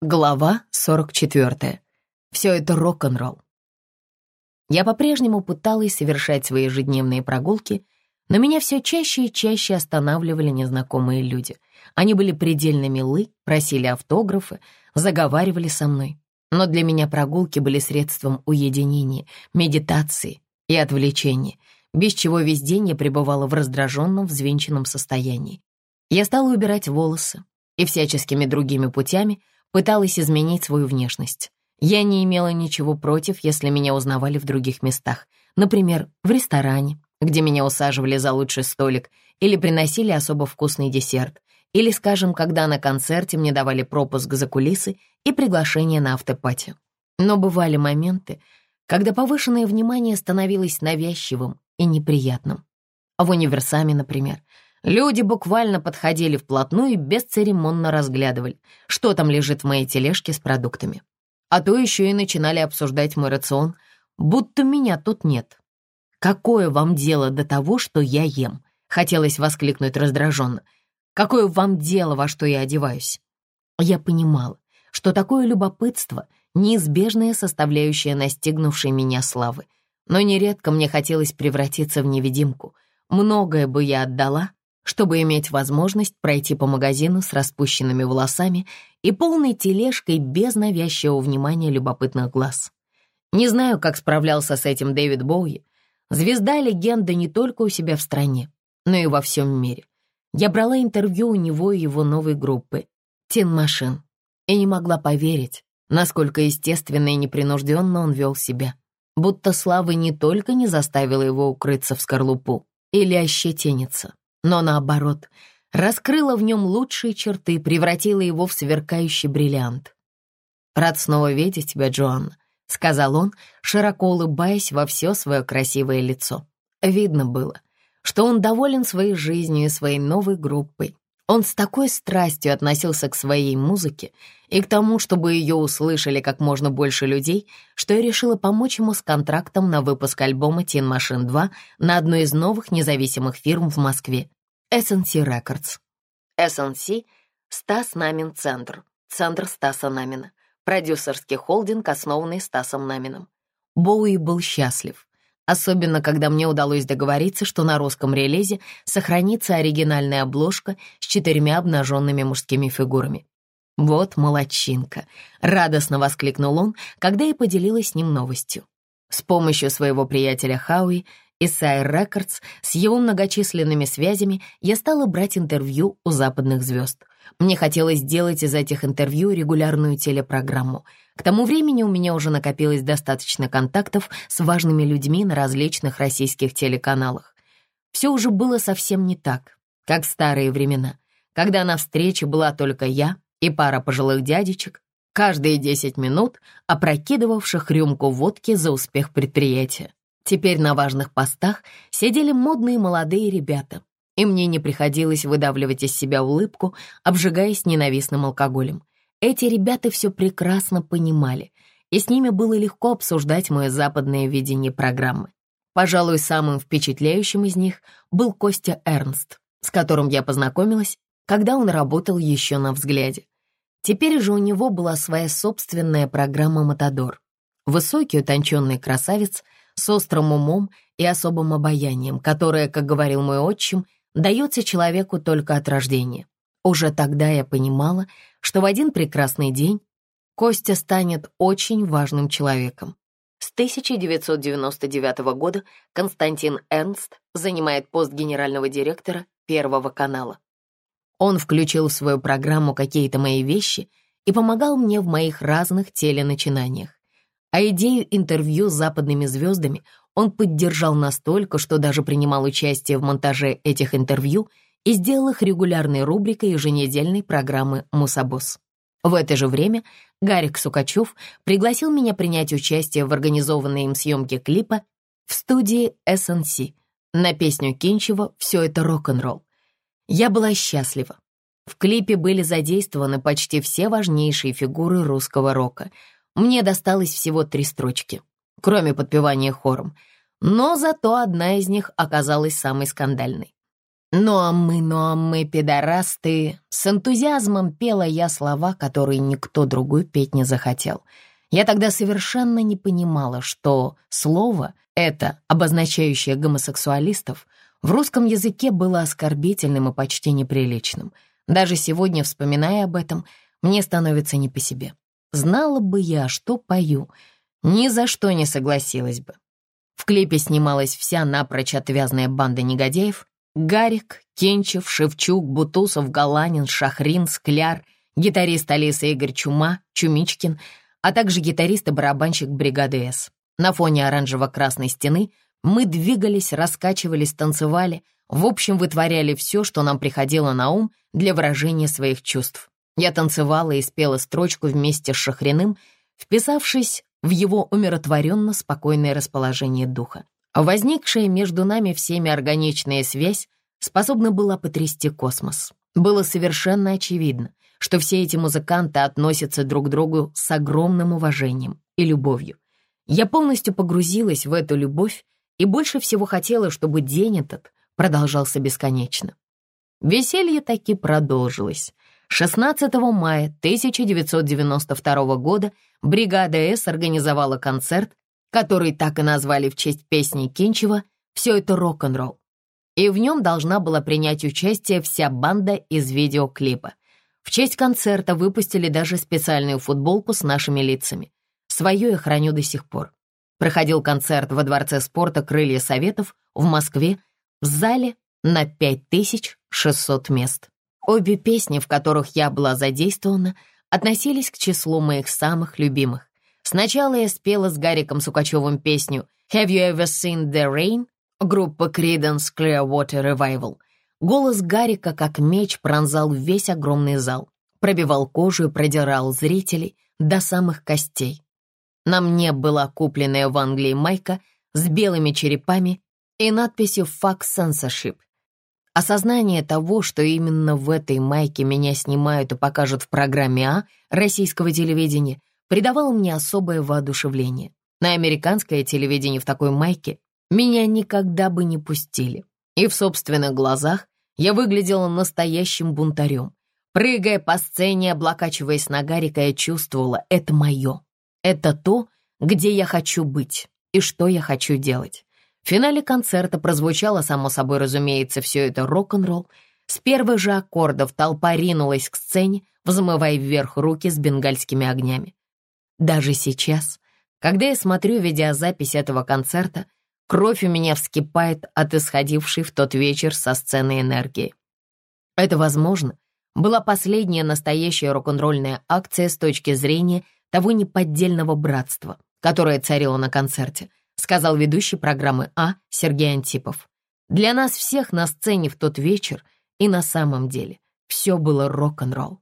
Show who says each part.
Speaker 1: Глава 44. Все это рок-н-ролл. Я по-прежнему пыталась совершать свои ежедневные прогулки, но меня все чаще и чаще останавливали незнакомые люди. Они были предельно милы, просили автографы, заговаривали со мной. Но для меня прогулки были средством уединения, медитации и отвлечения, без чего весь день я пребывала в раздраженном, взвинченном состоянии. Я стала убирать волосы и всяческими другими путями — пыталась изменить свою внешность. Я не имела ничего против, если меня узнавали в других местах. Например, в ресторане, где меня усаживали за лучший столик, или приносили особо вкусный десерт, или, скажем, когда на концерте мне давали пропуск за кулисы и приглашение на автопати. Но бывали моменты, когда повышенное внимание становилось навязчивым и неприятным. В универсаме, например, Люди буквально подходили вплотную и бесцеремонно разглядывали, что там лежит в моей тележке с продуктами. А то еще и начинали обсуждать мой рацион, будто меня тут нет. «Какое вам дело до того, что я ем?» — хотелось воскликнуть раздраженно. «Какое вам дело, во что я одеваюсь?» Я понимала, что такое любопытство — неизбежная составляющая настигнувшей меня славы. Но нередко мне хотелось превратиться в невидимку. Многое бы я отдала, чтобы иметь возможность пройти по магазину с распущенными волосами и полной тележкой без навязчивого внимания любопытных глаз. Не знаю, как справлялся с этим Дэвид Боуи. Звезда-легенда не только у себя в стране, но и во всем мире. Я брала интервью у него и его новой группы «Тин Машин» и не могла поверить, насколько естественно и непринужденно он вел себя. Будто слава не только не заставила его укрыться в скорлупу или ощетиниться, но наоборот, раскрыла в нем лучшие черты, превратила его в сверкающий бриллиант. «Рад снова видеть тебя, Джоанна», — сказал он, широко улыбаясь во все свое красивое лицо. Видно было, что он доволен своей жизнью и своей новой группой. Он с такой страстью относился к своей музыке и к тому, чтобы ее услышали как можно больше людей, что я решила помочь ему с контрактом на выпуск альбома «Тин Машин 2» на одной из новых независимых фирм в Москве — SNC Records. SNC — Стас Намин Центр, Центр Стаса Намина, продюсерский холдинг, основанный Стасом Намином. Боуи был счастлив. Особенно, когда мне удалось договориться, что на русском релизе сохранится оригинальная обложка с четырьмя обнаженными мужскими фигурами. «Вот молодчинка!» — радостно воскликнул он, когда я поделилась с ним новостью. С помощью своего приятеля Хауи из Сайр Рекордс с его многочисленными связями я стала брать интервью у западных звезд. Мне хотелось сделать из этих интервью регулярную телепрограмму — к тому времени у меня уже накопилось достаточно контактов с важными людьми на различных российских телеканалах. Все уже было совсем не так, как в старые времена, когда на встрече была только я и пара пожилых дядечек, каждые 10 минут опрокидывавших рюмку водки за успех предприятия. Теперь на важных постах сидели модные молодые ребята, и мне не приходилось выдавливать из себя улыбку, обжигаясь ненавистным алкоголем. Эти ребята все прекрасно понимали, и с ними было легко обсуждать мое западное видение программы. Пожалуй, самым впечатляющим из них был Костя Эрнст, с которым я познакомилась, когда он работал еще на взгляде. Теперь же у него была своя собственная программа «Матадор». Высокий, утонченный красавец с острым умом и особым обаянием, которое, как говорил мой отчим, дается человеку только от рождения. Уже тогда я понимала, что в один прекрасный день Костя станет очень важным человеком. С 1999 года Константин Эрнст занимает пост генерального директора Первого канала. Он включил в свою программу какие-то мои вещи и помогал мне в моих разных теленачинаниях. А идею интервью с западными звездами он поддержал настолько, что даже принимал участие в монтаже этих интервью — и сделал их регулярной рубрикой еженедельной программы «Мусабос». В это же время Гарик Сукачев пригласил меня принять участие в организованной им съемке клипа в студии SNC на песню Кинчева «Все это рок-н-ролл». Я была счастлива. В клипе были задействованы почти все важнейшие фигуры русского рока. Мне досталось всего три строчки, кроме подпевания хором, но зато одна из них оказалась самой скандальной. «Ну а мы, ну а мы, пидорасты!» С энтузиазмом пела я слова, которые никто другой петь не захотел. Я тогда совершенно не понимала, что слово это, обозначающее гомосексуалистов, в русском языке было оскорбительным и почти неприличным. Даже сегодня, вспоминая об этом, мне становится не по себе. Знала бы я, что пою, ни за что не согласилась бы. В клипе снималась вся напрочь отвязная банда негодяев. Гарик, Кенчев, Шевчук, Бутусов, Галанин, Шахрин, Скляр, гитарист Алиса Игорь Чума, Чумичкин, а также гитарист и барабанщик бригады «С». На фоне оранжево-красной стены мы двигались, раскачивались, танцевали, в общем, вытворяли все, что нам приходило на ум для выражения своих чувств. Я танцевала и спела строчку вместе с Шахриным, вписавшись в его умиротворенно спокойное расположение духа. Возникшая между нами всеми органичная связь способна была потрясти космос. Было совершенно очевидно, что все эти музыканты относятся друг к другу с огромным уважением и любовью. Я полностью погрузилась в эту любовь и больше всего хотела, чтобы день этот продолжался бесконечно. Веселье таки продолжилось. 16 мая 1992 года бригада «С» организовала концерт, который так и назвали в честь песни Кинчева «Все это рок-н-ролл». И в нем должна была принять участие вся банда из видеоклипа. В честь концерта выпустили даже специальную футболку с нашими лицами. Свою я храню до сих пор. Проходил концерт во Дворце спорта «Крылья Советов» в Москве в зале на 5600 мест. Обе песни, в которых я была задействована, относились к числу моих самых любимых. Сначала я спела с Гариком Сукачевым песню «Have you ever seen the rain?» группа Creedence Clearwater Revival. Голос Гарика, как меч, пронзал весь огромный зал, пробивал кожу и продирал зрителей до самых костей. На мне была купленная в Англии майка с белыми черепами и надписью «Fuck Censorship». Осознание того, что именно в этой майке меня снимают и покажут в программе А российского телевидения, придавало мне особое воодушевление. На американское телевидение в такой майке меня никогда бы не пустили. И в собственных глазах я выглядела настоящим бунтарем. Прыгая по сцене, облокачиваясь на Гарика, я чувствовала — это мое. Это то, где я хочу быть и что я хочу делать. В финале концерта прозвучало, само собой разумеется, все это рок-н-ролл. С первых же аккордов толпа ринулась к сцене, взмывая вверх руки с бенгальскими огнями. Даже сейчас, когда я смотрю видеозапись этого концерта, кровь у меня вскипает от исходившей в тот вечер со сцены энергии. Это, возможно, была последняя настоящая рок-н-ролльная акция с точки зрения того неподдельного братства, которое царило на концерте, сказал ведущий программы А Сергей Антипов. Для нас всех на сцене в тот вечер и на самом деле все было рок-н-ролл.